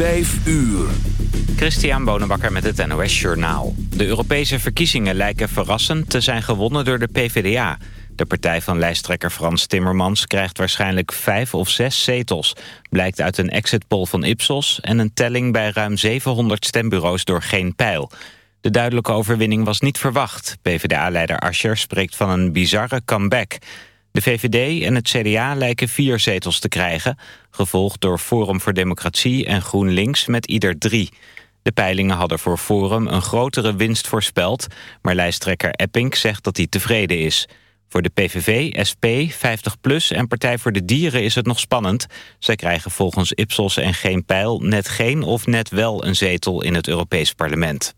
5 uur. Christian Bonenbakker met het NOS Journaal. De Europese verkiezingen lijken verrassend te zijn gewonnen door de PvdA. De partij van lijsttrekker Frans Timmermans krijgt waarschijnlijk vijf of zes zetels. Blijkt uit een exit poll van Ipsos en een telling bij ruim 700 stembureaus door Geen Pijl. De duidelijke overwinning was niet verwacht. PvdA-leider Ascher spreekt van een bizarre comeback... De VVD en het CDA lijken vier zetels te krijgen... gevolgd door Forum voor Democratie en GroenLinks met ieder drie. De peilingen hadden voor Forum een grotere winst voorspeld... maar lijsttrekker Epping zegt dat hij tevreden is. Voor de PVV, SP, 50PLUS en Partij voor de Dieren is het nog spannend. Zij krijgen volgens Ipsos en Geen Pijl net geen of net wel een zetel in het Europees Parlement.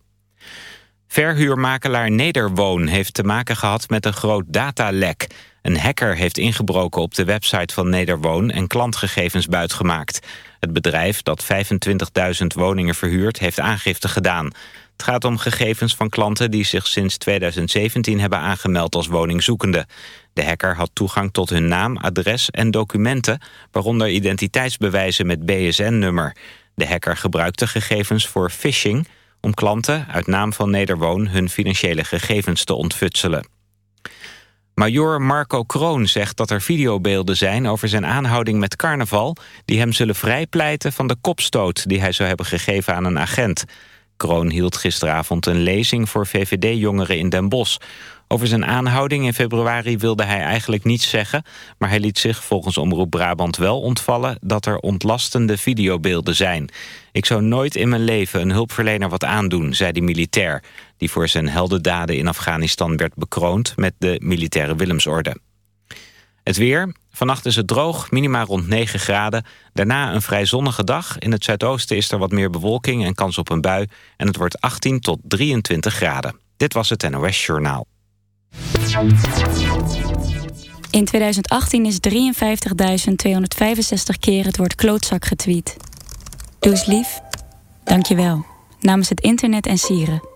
Verhuurmakelaar Nederwoon heeft te maken gehad met een groot datalek... Een hacker heeft ingebroken op de website van Nederwoon en klantgegevens buitgemaakt. Het bedrijf dat 25.000 woningen verhuurt heeft aangifte gedaan. Het gaat om gegevens van klanten die zich sinds 2017 hebben aangemeld als woningzoekende. De hacker had toegang tot hun naam, adres en documenten, waaronder identiteitsbewijzen met BSN-nummer. De hacker gebruikte gegevens voor phishing om klanten uit naam van Nederwoon hun financiële gegevens te ontfutselen. Major Marco Kroon zegt dat er videobeelden zijn over zijn aanhouding met carnaval... die hem zullen vrijpleiten van de kopstoot die hij zou hebben gegeven aan een agent. Kroon hield gisteravond een lezing voor VVD-jongeren in Den Bosch. Over zijn aanhouding in februari wilde hij eigenlijk niets zeggen... maar hij liet zich volgens Omroep Brabant wel ontvallen... dat er ontlastende videobeelden zijn. Ik zou nooit in mijn leven een hulpverlener wat aandoen, zei de militair... die voor zijn heldendaden in Afghanistan werd bekroond... met de militaire Willemsorde. Het weer. Vannacht is het droog, minima rond 9 graden. Daarna een vrij zonnige dag. In het zuidoosten is er wat meer bewolking en kans op een bui. En het wordt 18 tot 23 graden. Dit was het NOS Journaal. In 2018 is 53.265 keer het woord klootzak getweet. Doe eens lief. Dank je wel. Namens het internet en sieren.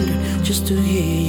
to hear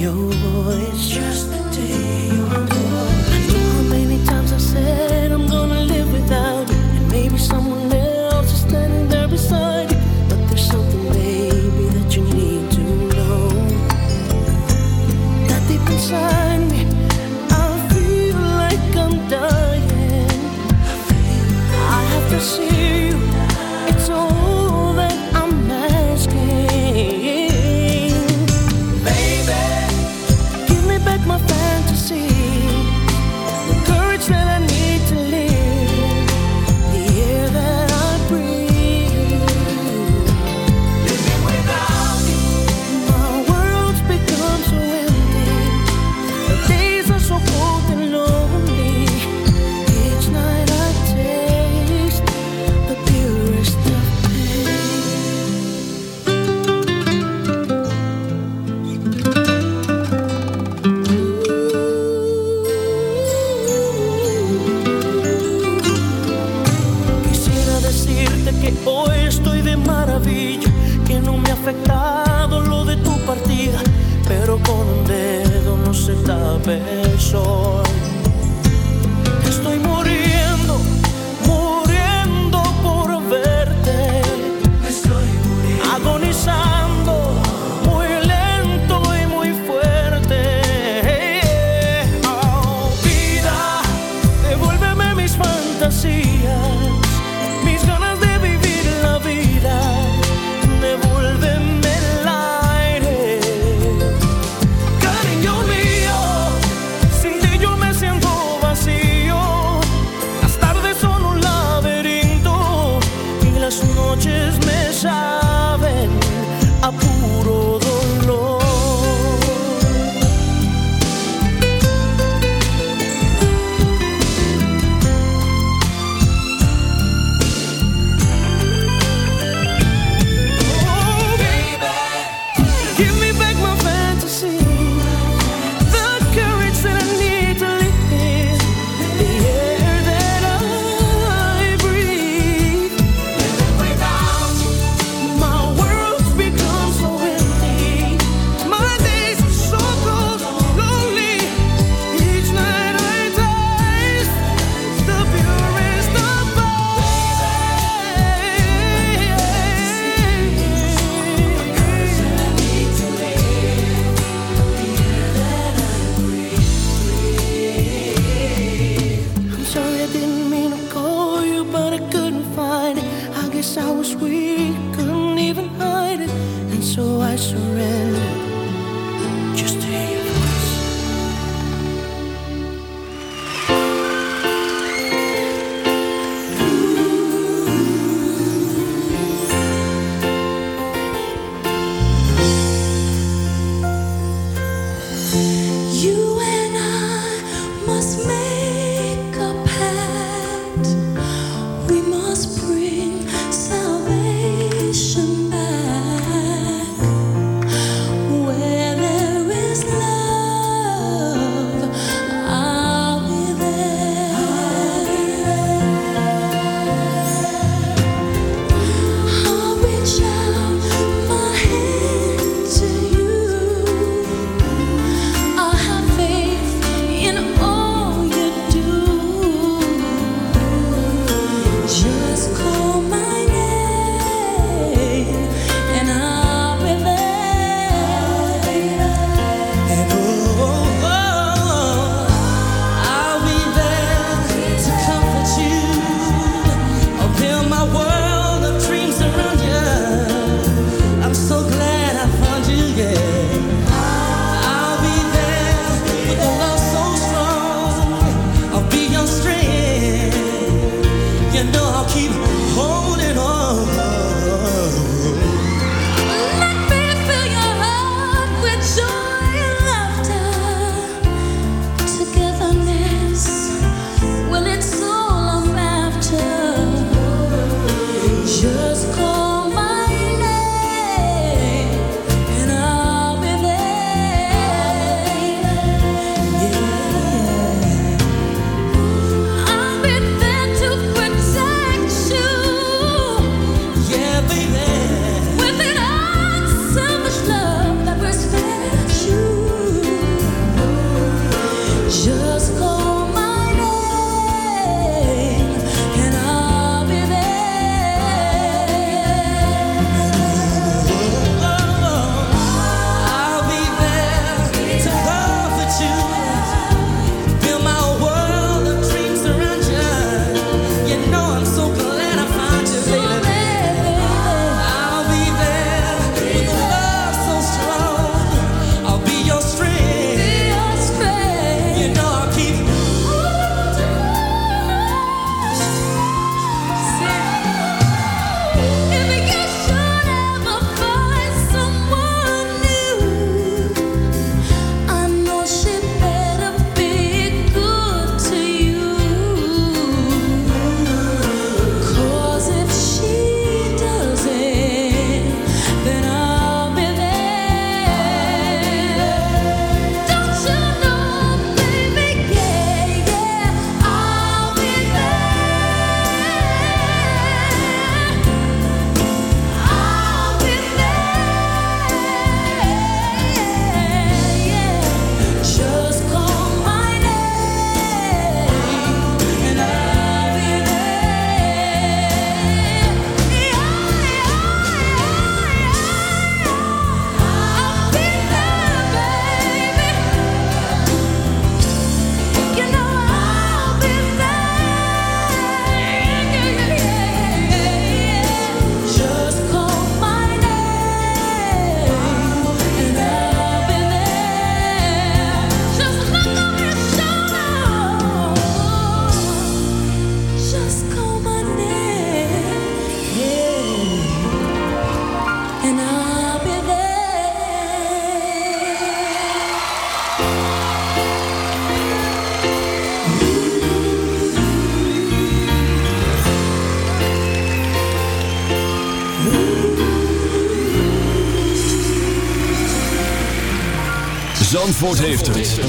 Zandvoort heeft het.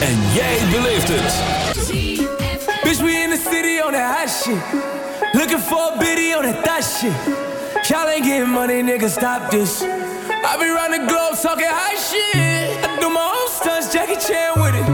En jij beleeft het. Bitch, we in the city on that hot shit. Looking for a biddy on that shit. Y'all ain't getting money, nigga, stop this. I be round the globe talking high shit. I do my own stunts, Jackie Chan with it.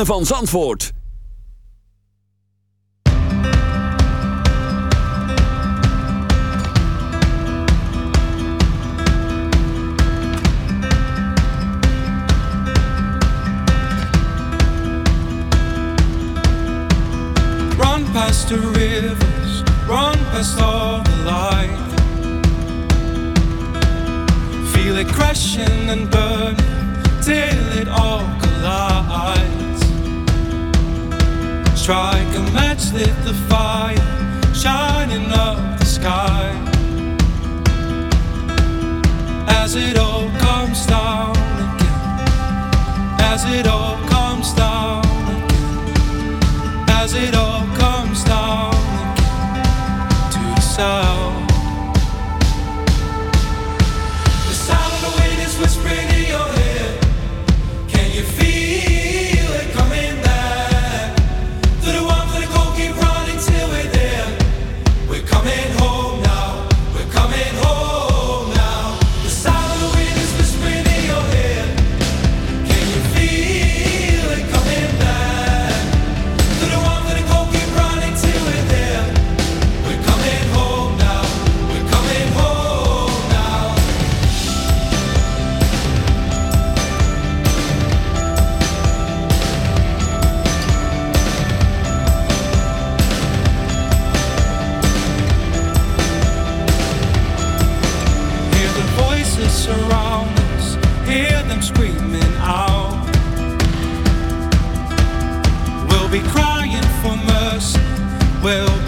Ritme van Zandvoort. past the rivers, run past all the light. Feel it crashing and burning till it all collides. Strike a match, lit the fire, shining up the sky. As it all comes down again, as it all comes down again, as it all comes down again to the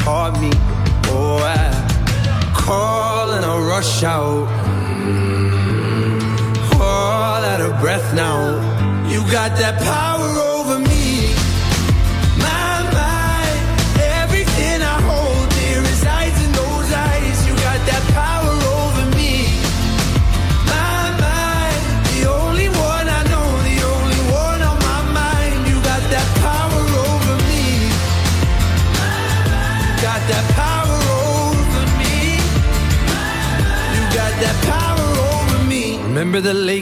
taught me.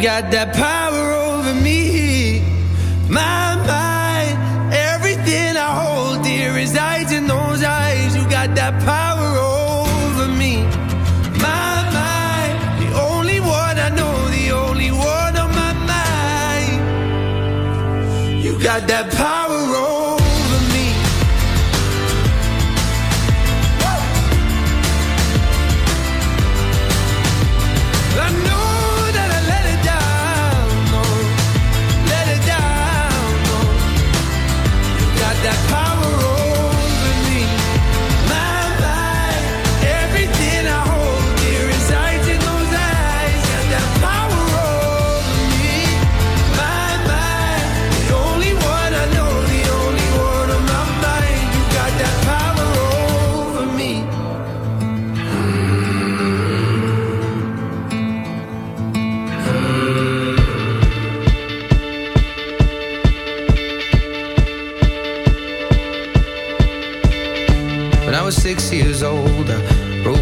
got that power.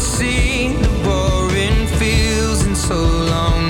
seen the boring fields in so long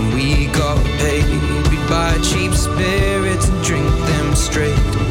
buy cheap spirits and drink them straight.